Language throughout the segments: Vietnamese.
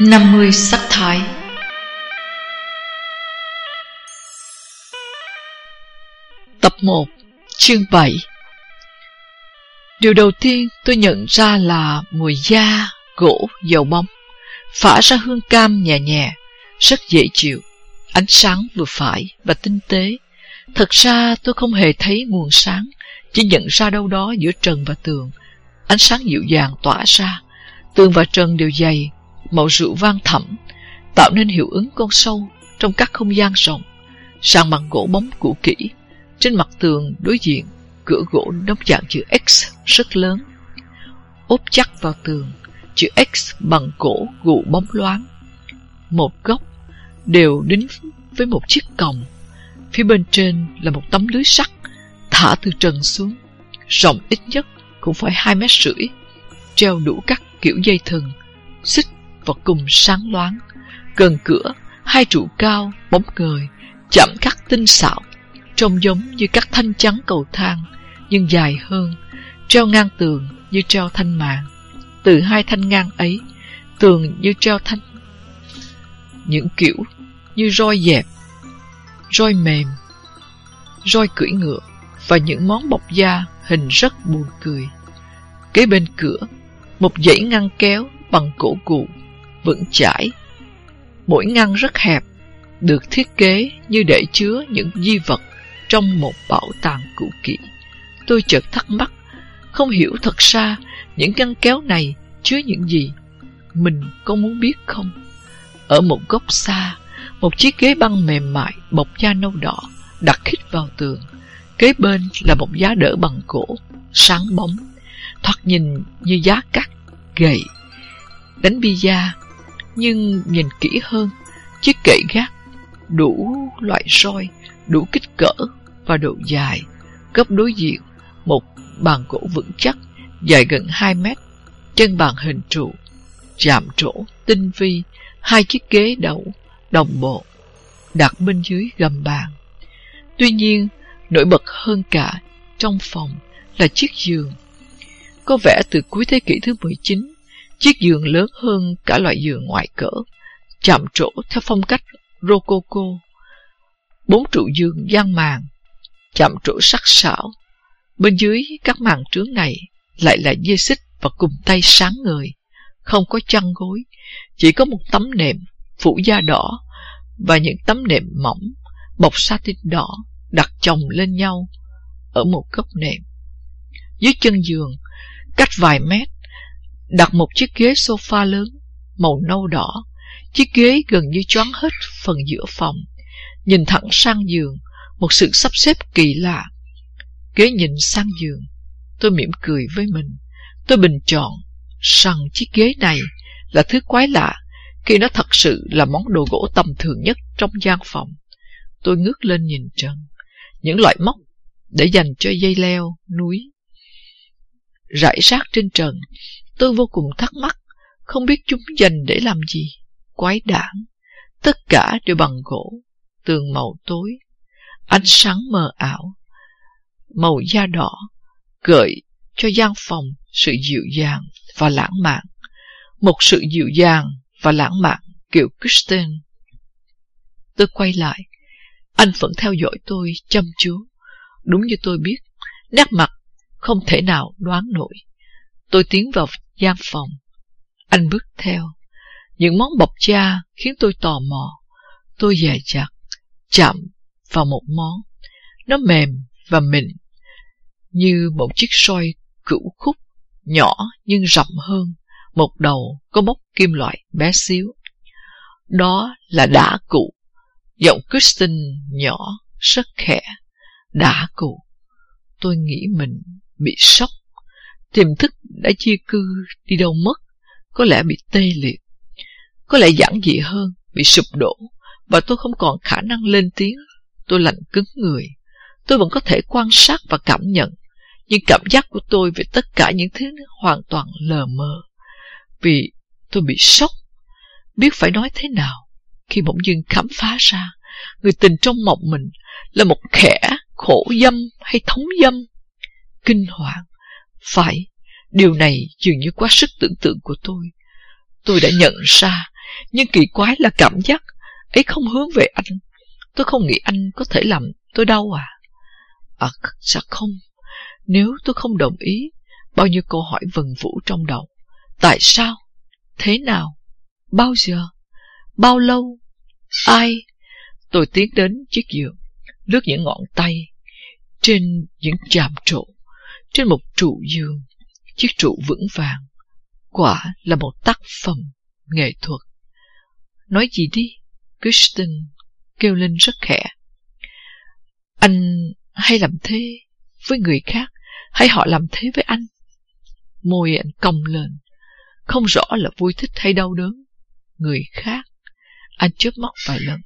50 sắc thái. Tập 1 Chương 7 Điều đầu tiên tôi nhận ra là mùi da, gỗ, dầu bóng Phả ra hương cam nhẹ nhẹ, rất dễ chịu Ánh sáng vừa phải và tinh tế. Thật ra tôi không hề thấy nguồn sáng Chỉ nhận ra đâu đó giữa trần và tường. Ánh sáng dịu dàng tỏa ra Tường và trần đều dày Màu rượu vang thẳm, Tạo nên hiệu ứng con sâu Trong các không gian rộng Sàn bằng gỗ bóng cũ kỹ. Trên mặt tường đối diện, Cửa gỗ đóng dạng chữ X rất lớn. Ốp chắc vào tường, Chữ X bằng gỗ gụ bóng loáng. Một góc Đều đính với một chiếc còng. Phía bên trên là một tấm lưới sắt, Thả từ trần xuống. Rộng ít nhất cũng phải hai mét rưỡi, Treo đủ các kiểu dây thừng, Xích và cùng sáng loáng Gần cửa, Hai trụ cao, bóng người, Chạm khắc tinh xảo, Trông giống như các thanh trắng cầu thang, Nhưng dài hơn, Treo ngang tường như treo thanh mạng. Từ hai thanh ngang ấy, Tường như treo thanh Những kiểu như roi dẹp, Roi mềm, Roi cưỡi ngựa Và những món bọc da hình rất buồn cười Kế bên cửa, Một dãy ngăn kéo bằng cổ cụ Vững chãi. Mỗi ngăn rất hẹp, Được thiết kế như để chứa những di vật Trong một bảo tàng cũ kỹ. Tôi chợt thắc mắc, Không hiểu thật ra Những ngăn kéo này chứa những gì. Mình có muốn biết không? Ở một góc xa, Một chiếc ghế băng mềm mại Bọc da nâu đỏ Đặt khít vào tường. Kế bên là một giá đỡ bằng gỗ, Sáng bóng, Thoạt nhìn như giá cắt Gậy Đánh bi da nhưng nhìn kỹ hơn, Chiếc kệ gác Đủ loại roi, Đủ kích cỡ và độ dài Cấp đối diện Một bàn gỗ vững chắc, Dài gần 2 mét. Chân bàn hình trụ, Chạm trổ tinh vi, Hai chiếc ghế đậu, Đồng bộ, Đặt bên dưới gầm bàn. Tuy nhiên, Nổi bật hơn cả Trong phòng là chiếc giường. Có vẻ từ cuối thế kỷ thứ 19 Chiếc giường lớn hơn cả loại giường ngoại cỡ Chạm trổ theo phong cách Rococo Bốn trụ giường gian màn Chạm trổ sắc sảo Bên dưới các màn trướng này Lại là dây xích và cùng tay sáng người, Không có chăn gối Chỉ có một tấm nệm Phủ da đỏ Và những tấm nệm mỏng Bọc satin đỏ đặt chồng lên nhau ở một góc nệm. Dưới chân giường, cách vài mét, đặt một chiếc ghế sofa lớn, màu nâu đỏ. Chiếc ghế gần như choáng hết phần giữa phòng. Nhìn thẳng sang giường, một sự sắp xếp kỳ lạ. Ghế nhìn sang giường, tôi mỉm cười với mình. Tôi bình chọn rằng chiếc ghế này là thứ quái lạ khi nó thật sự là món đồ gỗ tầm thường nhất trong gian phòng. Tôi ngước lên nhìn trần những loại móc để dành cho dây leo, núi. Rải rác trên trần, tôi vô cùng thắc mắc, không biết chúng dành để làm gì. Quái đản, tất cả đều bằng gỗ, tường màu tối, ánh sáng mờ ảo, màu da đỏ, gợi cho gian phòng sự dịu dàng và lãng mạn. Một sự dịu dàng và lãng mạn kiểu Kristen. Tôi quay lại, anh vẫn theo dõi tôi chăm chú. Đúng như tôi biết, nét mặt không thể nào đoán nổi. Tôi tiến vào gian phòng. Anh bước theo. Những món bọc da khiến tôi tò mò. Tôi dè chặt, chạm vào một món. Nó mềm và mịn, như một chiếc soi cửu khúc, nhỏ nhưng rộng hơn, một đầu có bóc kim loại bé xíu. Đó là đá cụ Giọng Kristen nhỏ, rất khẽ, đã cụ. Tôi nghĩ mình bị sốc. Tiềm thức đã chia cư đi đâu mất, có lẽ bị tê liệt. Có lẽ giản dị hơn, bị sụp đổ, và tôi không còn khả năng lên tiếng. Tôi lạnh cứng người. Tôi vẫn có thể quan sát và cảm nhận, nhưng cảm giác của tôi về tất cả những thứ hoàn toàn lờ mờ. Vì tôi bị sốc, biết phải nói thế nào khi bỗng dưng khám phá ra người tình trong mộng mình là một kẻ khổ dâm hay thống dâm. Kinh hoàng. Phải, điều này dường như quá sức tưởng tượng của tôi. Tôi đã nhận ra Nhưng kỳ quái là cảm giác ấy không hướng về anh. Tôi không nghĩ anh có thể làm tôi đau à? À, sao không? Nếu tôi không đồng ý, bao nhiêu câu hỏi vần vũ trong đầu. Tại sao? Thế nào? Bao giờ? Bao lâu? Ai? Tôi tiến đến chiếc giường, lướt những ngọn tay trên những chạm trộn trên một trụ giường, chiếc trụ vững vàng. Quả là một tác phẩm nghệ thuật. Nói gì đi? Kristen kêu lên rất khẽ. Anh hay làm thế với người khác, hay họ làm thế với anh? Môi anh cong lên, không rõ là vui thích hay đau đớn. Người khác, anh chớp mắt vài lần,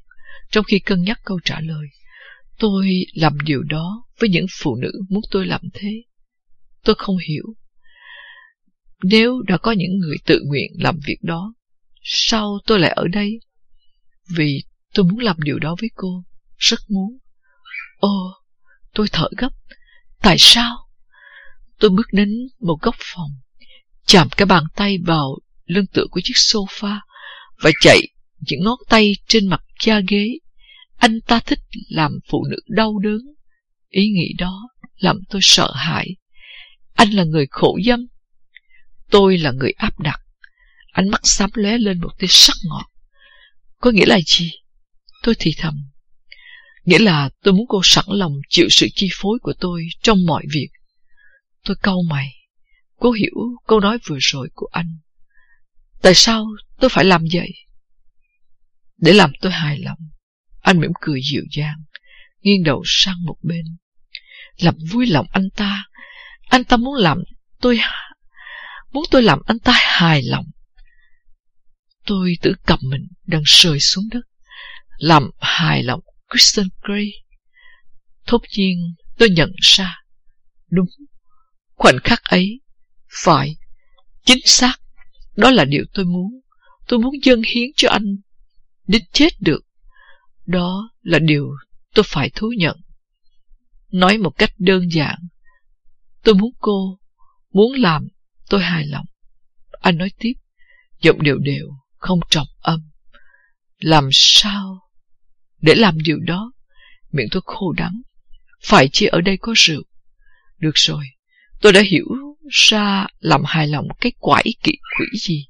trong khi cân nhắc câu trả lời. Tôi làm điều đó với những phụ nữ muốn tôi làm thế. Tôi không hiểu. Nếu đã có những người tự nguyện làm việc đó, sao tôi lại ở đây? Vì tôi muốn làm điều đó với cô, rất muốn. Ồ, tôi thở gấp. Tại sao? Tôi bước đến một góc phòng, chạm cái bàn tay vào lưng tựa của chiếc sofa và chạy những ngón tay trên mặt da ghế. Anh ta thích làm phụ nữ đau đớn. Ý nghĩ đó làm tôi sợ hãi. Anh là người khổ dâm. Tôi là người áp đặt. Ánh mắt xám lóe lên một tia sắc ngọt. Có nghĩa là gì? Tôi thì thầm. Nghĩa là tôi muốn cô sẵn lòng chịu sự chi phối của tôi trong mọi việc. Tôi câu mày. Cô hiểu câu nói vừa rồi của anh. Tại sao tôi phải làm vậy? Để làm tôi hài lòng. Anh mỉm cười dịu dàng, nghiêng đầu sang một bên. Làm vui lòng anh ta. Anh ta muốn làm tôi muốn tôi làm anh ta hài lòng. Tôi tự cầm mình đang rơi xuống đất, làm hài lòng Kristen Gray. Thốt nhiên tôi nhận ra, đúng, khoảnh khắc ấy, phải, chính xác, đó là điều tôi muốn. Tôi muốn dâng hiến cho anh, đến chết được. Đó là điều tôi phải thú nhận. Nói một cách đơn giản, tôi muốn cô, muốn làm, tôi hài lòng. Anh nói tiếp, giọng đều đều, không trọng âm. Làm sao để làm điều đó? Miệng tôi khô đắng. Phải chỉ ở đây có rượu? Được rồi, tôi đã hiểu ra làm hài lòng cái quải kỵ quỷ gì,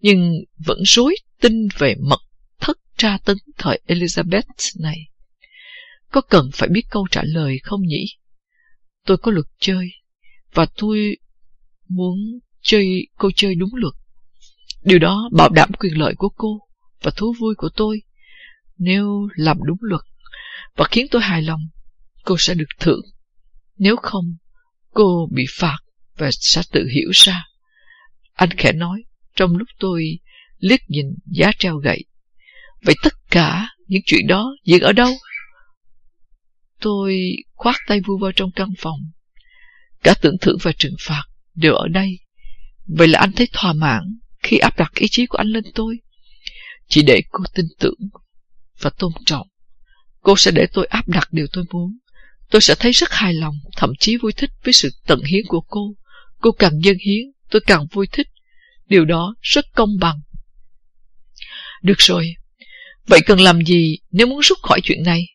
nhưng vẫn rối tin về mật thất tra tấn thời Elizabeth này. Có cần phải biết câu trả lời không nhỉ? Tôi có luật chơi, và tôi muốn chơi cô chơi đúng luật. Điều đó bảo đảm quyền lợi của cô và thú vui của tôi. Nếu làm đúng luật và khiến tôi hài lòng, cô sẽ được thưởng. Nếu không, cô bị phạt và sẽ tự hiểu ra. Anh khẽ nói, trong lúc tôi liếc nhìn giá treo gậy. Vậy tất cả những chuyện đó diễn ở đâu? Tôi khoát tay vu vào trong căn phòng. Cả tưởng thưởng và trừng phạt đều ở đây. Vậy là anh thấy thỏa mãn khi áp đặt ý chí của anh lên tôi. Chỉ để cô tin tưởng và tôn trọng. Cô sẽ để tôi áp đặt điều tôi muốn. Tôi sẽ thấy rất hài lòng, thậm chí vui thích với sự tận hiến của cô. Cô càng dân hiến, tôi càng vui thích. Điều đó rất công bằng. Được rồi, vậy cần làm gì nếu muốn rút khỏi chuyện này?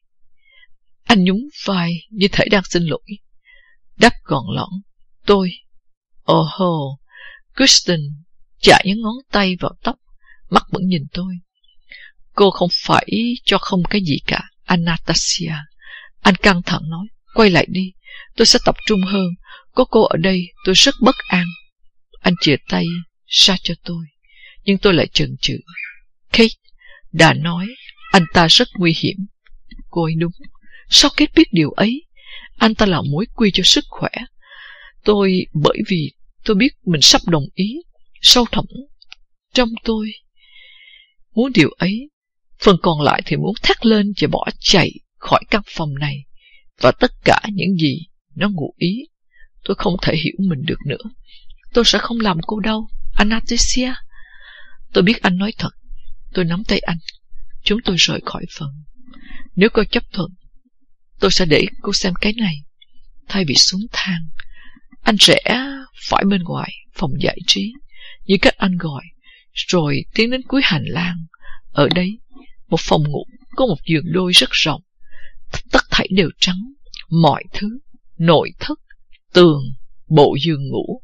Anh nhún vai như thể đang xin lỗi đắp gọn lõn. Tôi. Ồ oh hồ. Kristen chạy những ngón tay vào tóc, mắt vẫn nhìn tôi. Cô không phải cho không cái gì cả, Anastasia. Anh căng thẳng nói, quay lại đi, tôi sẽ tập trung hơn. Có cô ở đây, tôi rất bất an. Anh chìa tay, xa cho tôi. Nhưng tôi lại chần chừ. Kate đã nói, anh ta rất nguy hiểm. Cô ấy đúng. Sao Kate biết điều ấy? Anh ta là mối quy cho sức khỏe. Tôi, bởi vì tôi biết mình sắp đồng ý, sâu thẳm trong tôi. Muốn điều ấy, phần còn lại thì muốn thắt lên và bỏ chạy khỏi căn phòng này và tất cả những gì nó ngụ ý. Tôi không thể hiểu mình được nữa. Tôi sẽ không làm cô đâu, Anastasia. Tôi biết anh nói thật. Tôi nắm tay anh. Chúng tôi rời khỏi phòng. Nếu cô chấp thuận, tôi sẽ để cô xem cái này. Thay vì xuống thang, anh sẽ phải bên ngoài phòng giải trí, như cách anh gọi, rồi tiến đến cuối hành lang. Ở đây, một phòng ngủ có một giường đôi rất rộng. Tất thảy đều trắng, mọi thứ, nội thất, tường, bộ giường ngủ,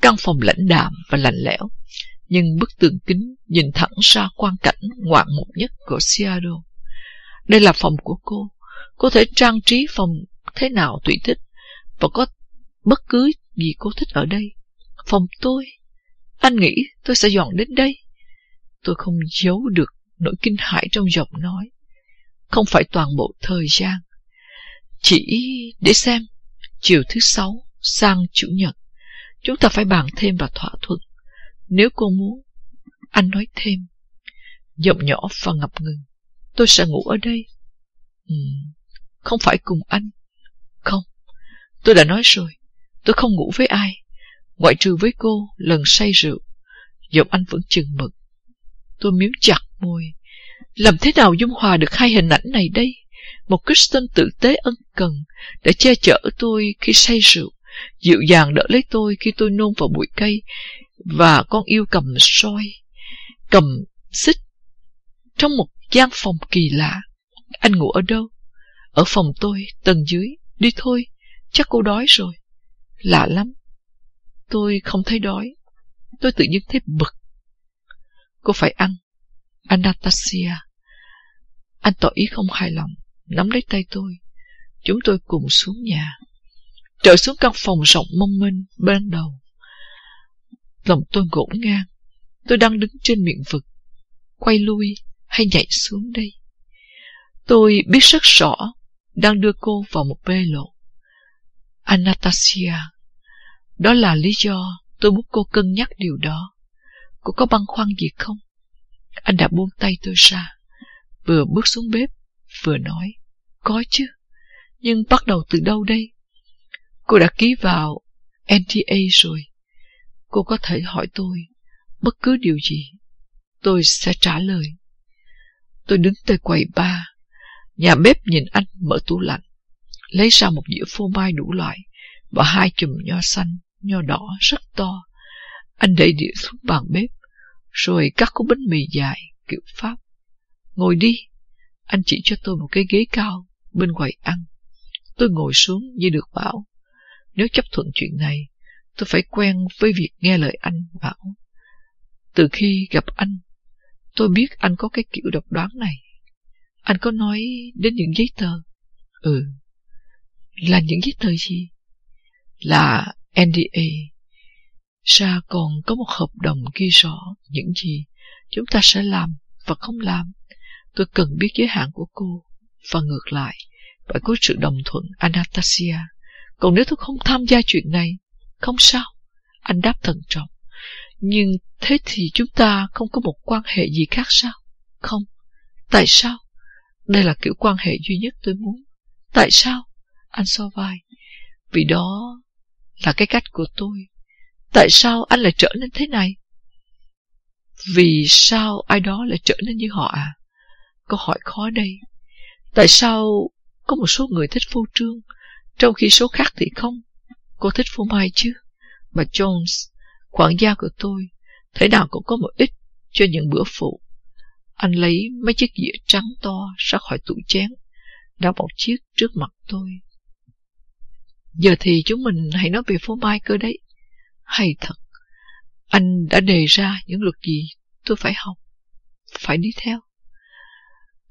căn phòng lãnh đạm và lạnh lẽo. Nhưng bức tường kính nhìn thẳng ra quan cảnh ngoạn mục nhất của Seattle. Đây là phòng của cô. Cô thể trang trí phòng thế nào tùy thích và có bất cứ gì cô thích ở đây. Phòng tôi. Anh nghĩ tôi sẽ dọn đến đây. Tôi không giấu được nỗi kinh hãi trong giọng nói. Không phải toàn bộ thời gian. Chỉ để xem, chiều thứ sáu sang chủ nhật, chúng ta phải bàn thêm và thỏa thuận. Nếu cô muốn, anh nói thêm. Giọng nhỏ và ngập ngừng. Tôi sẽ ngủ ở đây. Ừ, không phải cùng anh. Không, tôi đã nói rồi. Tôi không ngủ với ai. Ngoại trừ với cô lần say rượu. Giọng anh vẫn chừng mực. Tôi miếm chặt môi. Làm thế nào dung hòa được hai hình ảnh này đây? Một Kristen tử tế ân cần đã che chở tôi khi say rượu, dịu dàng đỡ lấy tôi khi tôi nôn vào bụi cây, và con yêu cầm soi, cầm xích trong một gian phòng kỳ lạ. Anh ngủ ở đâu? Ở phòng tôi, tầng dưới. Đi thôi, chắc cô đói rồi. Lạ lắm. Tôi không thấy đói. Tôi tự nhiên thấy bực. Cô phải ăn. Anastasia. Anh tỏ ý không hài lòng, nắm lấy tay tôi. Chúng tôi cùng xuống nhà. Trở xuống căn phòng rộng mông minh bên đầu. Lòng tôi ngổn ngang. Tôi đang đứng trên miệng vực. Quay lui hay nhảy xuống đây? Tôi biết rất rõ đang đưa cô vào một bê lộ. Anastasia, đó là lý do tôi muốn cô cân nhắc điều đó. Cô có băn khoăn gì không? Anh đã buông tay tôi ra, vừa bước xuống bếp, vừa nói, có chứ, nhưng bắt đầu từ đâu đây? Cô đã ký vào NTA rồi. Cô có thể hỏi tôi bất cứ điều gì. Tôi sẽ trả lời. Tôi đứng tới quầy bar. Nhà bếp nhìn anh mở tủ lạnh, lấy ra một dĩa phô mai đủ loại và hai chùm nho xanh, nho đỏ rất to. Anh đẩy đĩa xuống bàn bếp, rồi cắt khúc bánh mì dài, kiểu Pháp. Ngồi đi. Anh chỉ cho tôi một cái ghế cao bên quầy ăn. Tôi ngồi xuống như được bảo. Nếu chấp thuận chuyện này, tôi phải quen với việc nghe lời anh bảo. Từ khi gặp anh, tôi biết anh có cái kiểu độc đoán này. Anh có nói đến những giấy tờ. Ừ. Là những giấy tờ gì? Là NDA. Sa còn có một hợp đồng ghi rõ những gì chúng ta sẽ làm và không làm. Tôi cần biết giới hạn của cô. Và ngược lại, phải có sự đồng thuận Anastasia. Còn nếu tôi không tham gia chuyện này, không sao. Anh đáp thận trọng. Nhưng thế thì chúng ta không có một quan hệ gì khác sao? Không. Tại sao? Đây là kiểu quan hệ duy nhất tôi muốn. Tại sao? Anh so vai. Vì đó là cái cách của tôi. Tại sao anh lại trở nên thế này? Vì sao ai đó lại trở nên như họ à? Câu hỏi khó đây. Tại sao có một số người thích phô trương, trong khi số khác thì không? Cô thích phô mai chứ? Bà Jones, quản gia của tôi, thế nào cũng có một ít cho những bữa phụ. Anh lấy mấy chiếc dĩa trắng to ra khỏi tủ chén, đặt một chiếc trước mặt tôi. Giờ thì chúng mình hãy nói về phố mai cơ đấy. Hay thật, anh đã đề ra những luật gì tôi phải học, phải đi theo.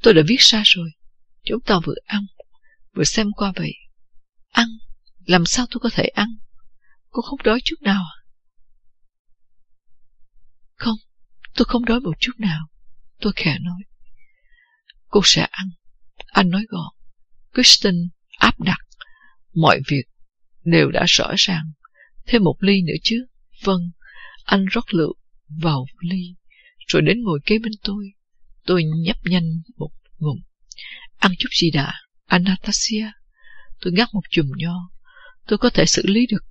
Tôi đã viết ra rồi, chúng ta vừa ăn, vừa xem qua vậy. Ăn, làm sao tôi có thể ăn? Cô không đói chút nào à? Không, tôi không đói một chút nào. Tôi khẽ nói. Cô sẽ ăn. Anh nói gọn. Kristen áp đặt. Mọi việc đều đã rõ ràng. Thêm một ly nữa chứ. Vâng, anh rót lượng vào ly, rồi đến ngồi kế bên tôi. Tôi nhấp nhanh một ngụm. Ăn chút gì đã, Anastasia. Tôi ngắt một chùm nho. Tôi có thể xử lý được.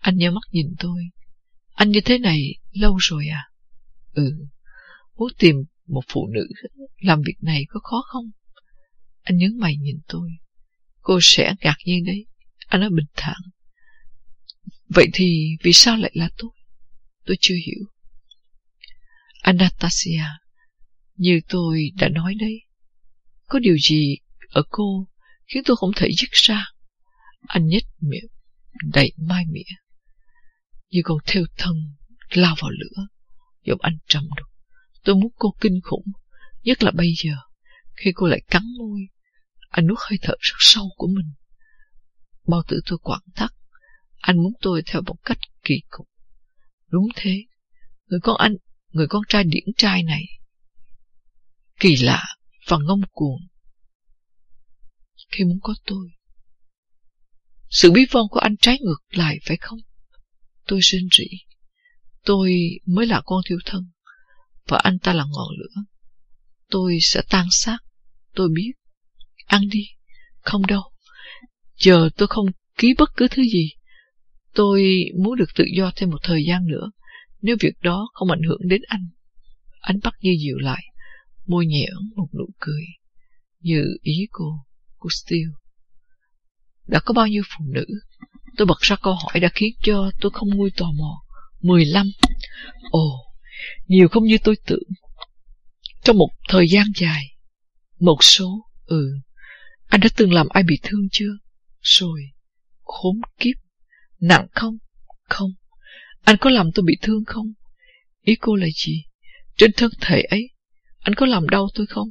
Anh nhớ mắt nhìn tôi. Anh như thế này lâu rồi à? Ừ, muốn tìm một phụ nữ làm việc này có khó không? Anh nhớ mày nhìn tôi. Cô sẽ ngạc nhiên đấy. Anh nói bình thản. Vậy thì vì sao lại là tôi? Tôi chưa hiểu. Anastasia, như tôi đã nói đấy, có điều gì ở cô khiến tôi không thể dứt ra. Anh nhếch miệng, đẩy mai mỉa. Như con theo thân lao vào lửa, giọng anh trầm đục. Tôi muốn cô kinh khủng, nhất là bây giờ, khi cô lại cắn môi. Anh nuốt hơi thở rất sâu của mình. Bao tử tôi quặn thắt, anh muốn tôi theo một cách kỳ cục. Đúng thế, người con anh, người con trai điển trai này. Kỳ lạ và ngông cuồng. Khi muốn có tôi. Sự bí von của anh trái ngược lại phải không? Tôi rên rỉ. Tôi mới là con thiêu thân, và anh ta là ngọn lửa. Tôi sẽ tan xác, tôi biết. Ăn đi, không đâu. Giờ tôi không ký bất cứ thứ gì. Tôi muốn được tự do thêm một thời gian nữa, nếu việc đó không ảnh hưởng đến anh. Anh bắt như dịu lại, môi nhẽo một nụ cười, như ý cô, cô Steele. Đã có bao nhiêu phụ nữ? Tôi bật ra câu hỏi đã khiến cho tôi không nguôi tò mò. 15. Ồ, nhiều không như tôi tưởng. Trong một thời gian dài. Một số, ừ. Anh đã từng làm ai bị thương chưa? Rồi, khốn kiếp. Nặng không? Không. Anh có làm tôi bị thương không? Ý cô là gì? Trên thân thể ấy, anh có làm đau tôi không?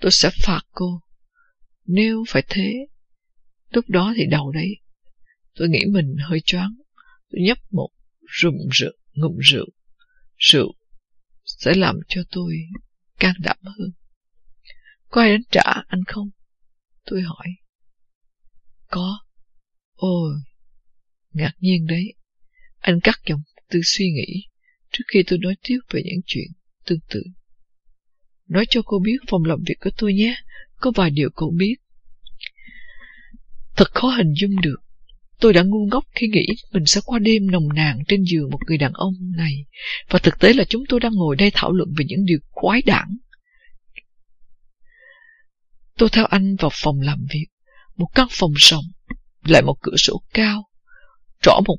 Tôi sẽ phạt cô. Nếu phải thế, lúc đó thì đầu đấy. Tôi nghĩ mình hơi choáng. Tôi nhấp một rụm rượu, ngụm rượu. Rượu sẽ làm cho tôi can đảm hơn. Có ai đến trả anh không? Tôi hỏi. Có. Ôi, ngạc nhiên đấy. Anh cắt dòng tư suy nghĩ trước khi tôi nói tiếp về những chuyện tương tự. Nói cho cô biết phòng làm việc của tôi nhé. Có vài điều cô biết. Thật khó hình dung được. Tôi đã ngu ngốc khi nghĩ mình sẽ qua đêm nồng nàn trên giường một người đàn ông này. Và thực tế là chúng tôi đang ngồi đây thảo luận về những điều quái đản. Tôi theo anh vào phòng làm việc. Một căn phòng rộng, lại một cửa sổ cao, trỏ một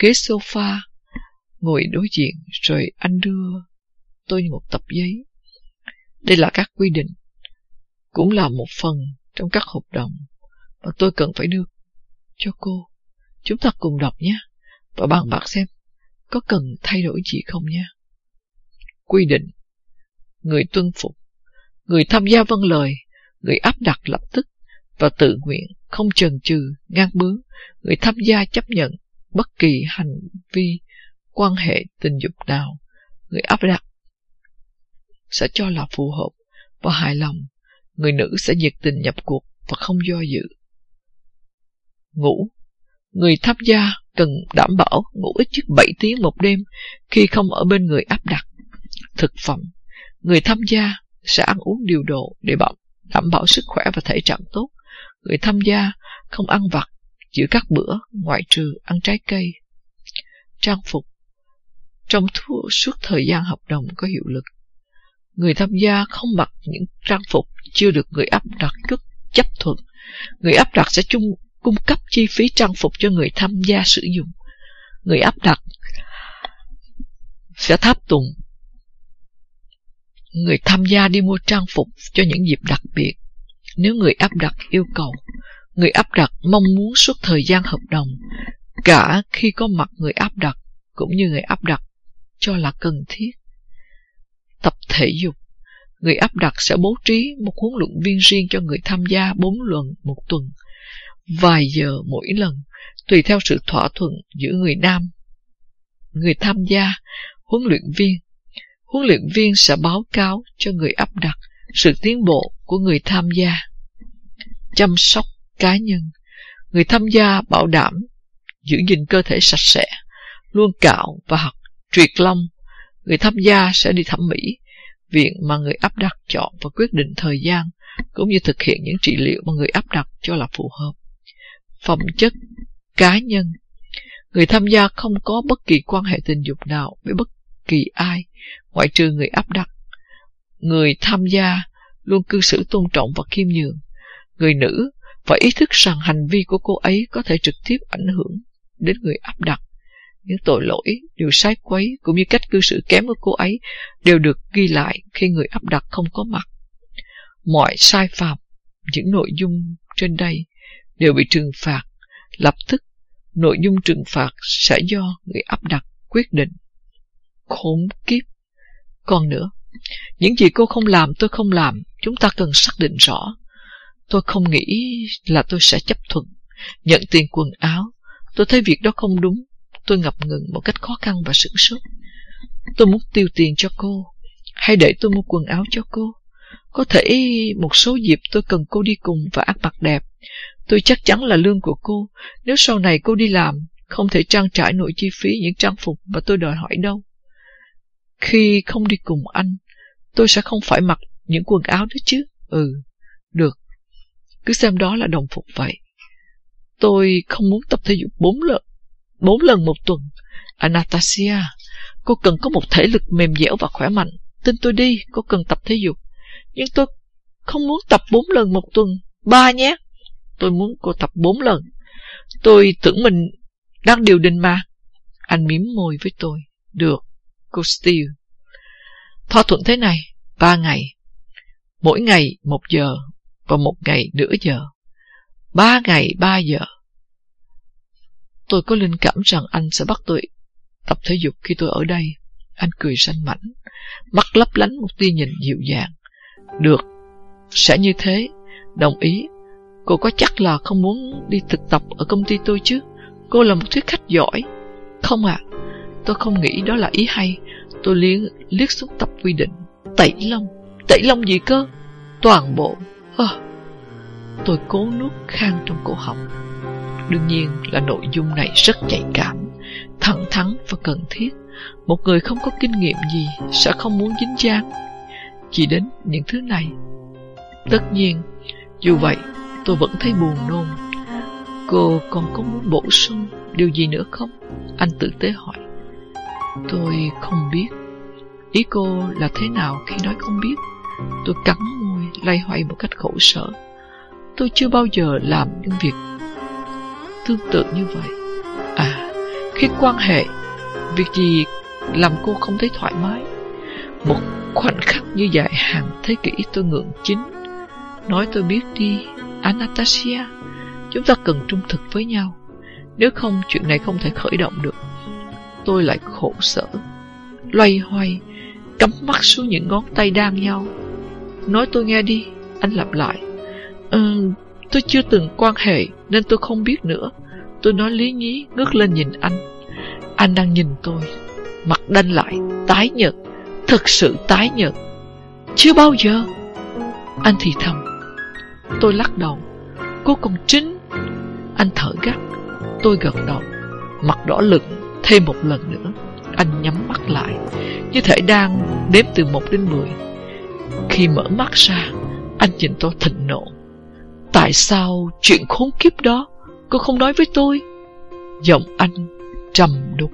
ghế sofa, ngồi đối diện rồi anh đưa tôi một tập giấy. Đây là các quy định, cũng là một phần trong các hợp đồng mà tôi cần phải đưa cho cô. Chúng ta cùng đọc nhé, và bàn bạc xem có cần thay đổi gì không nha. Quy định Người tuân phục Người tham gia vâng lời Người áp đặt lập tức và tự nguyện không chần chừ, ngang bướng. Người tham gia chấp nhận bất kỳ hành vi quan hệ tình dục nào người áp đặt sẽ cho là phù hợp và hài lòng. Người nữ sẽ nhiệt tình nhập cuộc và không do dự. Ngủ Người tham gia cần đảm bảo ngủ ít nhất 7 tiếng một đêm khi không ở bên người áp đặt. Thực phẩm Người tham gia sẽ ăn uống điều độ để bảo, đảm bảo sức khỏe và thể trạng tốt. Người tham gia không ăn vặt giữa các bữa ngoại trừ ăn trái cây. Trang phục Trong suốt thời gian hợp đồng có hiệu lực, người tham gia không mặc những trang phục chưa được người áp đặt chấp thuận. Người áp đặt sẽ chung cung cấp chi phí trang phục cho người tham gia sử dụng. Người áp đặt sẽ tháp tùng người tham gia đi mua trang phục cho những dịp đặc biệt. Nếu người áp đặt yêu cầu, người áp đặt mong muốn suốt thời gian hợp đồng, cả khi có mặt người áp đặt cũng như người áp đặt cho là cần thiết. Tập thể dục Người áp đặt sẽ bố trí một huấn luyện viên riêng cho người tham gia 4 lần một tuần vài giờ mỗi lần, tùy theo sự thỏa thuận giữa người nam, người tham gia, huấn luyện viên. Huấn luyện viên sẽ báo cáo cho người áp đặt sự tiến bộ của người tham gia. Chăm sóc cá nhân Người tham gia bảo đảm giữ gìn cơ thể sạch sẽ, luôn cạo và hoặc triệt lông. Người tham gia sẽ đi thẩm mỹ, viện mà người áp đặt chọn và quyết định thời gian, cũng như thực hiện những trị liệu mà người áp đặt cho là phù hợp phẩm chất cá nhân. Người tham gia không có bất kỳ quan hệ tình dục nào với bất kỳ ai, ngoại trừ người áp đặt. Người tham gia luôn cư xử tôn trọng và khiêm nhường. Người nữ phải ý thức rằng hành vi của cô ấy có thể trực tiếp ảnh hưởng đến người áp đặt. những tội lỗi, điều sai quấy cũng như cách cư xử kém của cô ấy đều được ghi lại khi người áp đặt không có mặt. Mọi sai phạm, những nội dung trên đây đều bị trừng phạt. Lập tức, nội dung trừng phạt sẽ do người áp đặt quyết định. Khốn kiếp! Còn nữa, những gì cô không làm tôi không làm, chúng ta cần xác định rõ. Tôi không nghĩ là tôi sẽ chấp thuận. Nhận tiền quần áo, tôi thấy việc đó không đúng. Tôi ngập ngừng một cách khó khăn và sửng sốt. Tôi muốn tiêu tiền cho cô, hay để tôi mua quần áo cho cô. Có thể một số dịp tôi cần cô đi cùng và ăn mặc đẹp. Tôi chắc chắn là lương của cô. Nếu sau này cô đi làm, không thể trang trải nội chi phí những trang phục mà tôi đòi hỏi đâu. Khi không đi cùng anh, tôi sẽ không phải mặc những quần áo đó chứ. Ừ, được. Cứ xem đó là đồng phục vậy. Tôi không muốn tập thể dục bốn lần, bốn lần một tuần. Anastasia, cô cần có một thể lực mềm dẻo và khỏe mạnh. Tin tôi đi, cô cần tập thể dục. Nhưng tôi không muốn tập bốn lần một tuần. Ba nhé. Tôi muốn cô tập bốn lần. Tôi tưởng mình đang điều đình mà. Anh mím môi với tôi. Được, cô Steele. Thỏa thuận thế này, ba ngày. Mỗi ngày một giờ và một ngày nửa giờ. Ba ngày ba giờ. Tôi có linh cảm rằng anh sẽ bắt tôi tập thể dục khi tôi ở đây. Anh cười sanh mảnh, mắt lấp lánh một tia nhìn dịu dàng. Được, sẽ như thế, đồng ý. Cô có chắc là không muốn đi thực tập ở công ty tôi chứ? Cô là một thuyết khách giỏi. Không ạ, à, tôi không nghĩ đó là ý hay. Tôi liếc, liếc xuống tập quy định. Tẩy lông, tẩy lông gì cơ? Toàn bộ. À, tôi cố nuốt khang trong cổ họng. Đương nhiên là nội dung này rất nhạy cảm, thẳng thắn và cần thiết. Một người không có kinh nghiệm gì sẽ không muốn dính dáng chỉ đến những thứ này. Tất nhiên, dù vậy, tôi vẫn thấy buồn nôn. Cô còn có muốn bổ sung điều gì nữa không? Anh tử tế hỏi. Tôi không biết. Ý cô là thế nào khi nói không biết? Tôi cắn môi, lay hoay một cách khổ sở. Tôi chưa bao giờ làm những việc tương tự như vậy. À, khi quan hệ, việc gì làm cô không thấy thoải mái? Một khoảnh khắc như dài hàng thế kỷ tôi ngượng chính. Nói tôi biết đi, Anastasia, chúng ta cần trung thực với nhau. Nếu không, chuyện này không thể khởi động được. Tôi lại khổ sở, loay hoay, cắm mắt xuống những ngón tay đang nhau. Nói tôi nghe đi, anh lặp lại. Ừ, tôi chưa từng quan hệ nên tôi không biết nữa. Tôi nói lý nhí, ngước lên nhìn anh. Anh đang nhìn tôi, mặt đanh lại, tái nhợt, thật sự tái nhợt. Chưa bao giờ. Anh thì thầm. Tôi lắc đầu. Cô còn trinh. Anh thở gắt. Tôi gật đầu. Mặt đỏ lựng thêm một lần nữa. Anh nhắm mắt lại, như thể đang đếm từ một đến mười. Khi mở mắt ra, anh nhìn tôi thịnh nộ. Tại sao chuyện khốn kiếp đó cô không nói với tôi? Giọng anh trầm đục.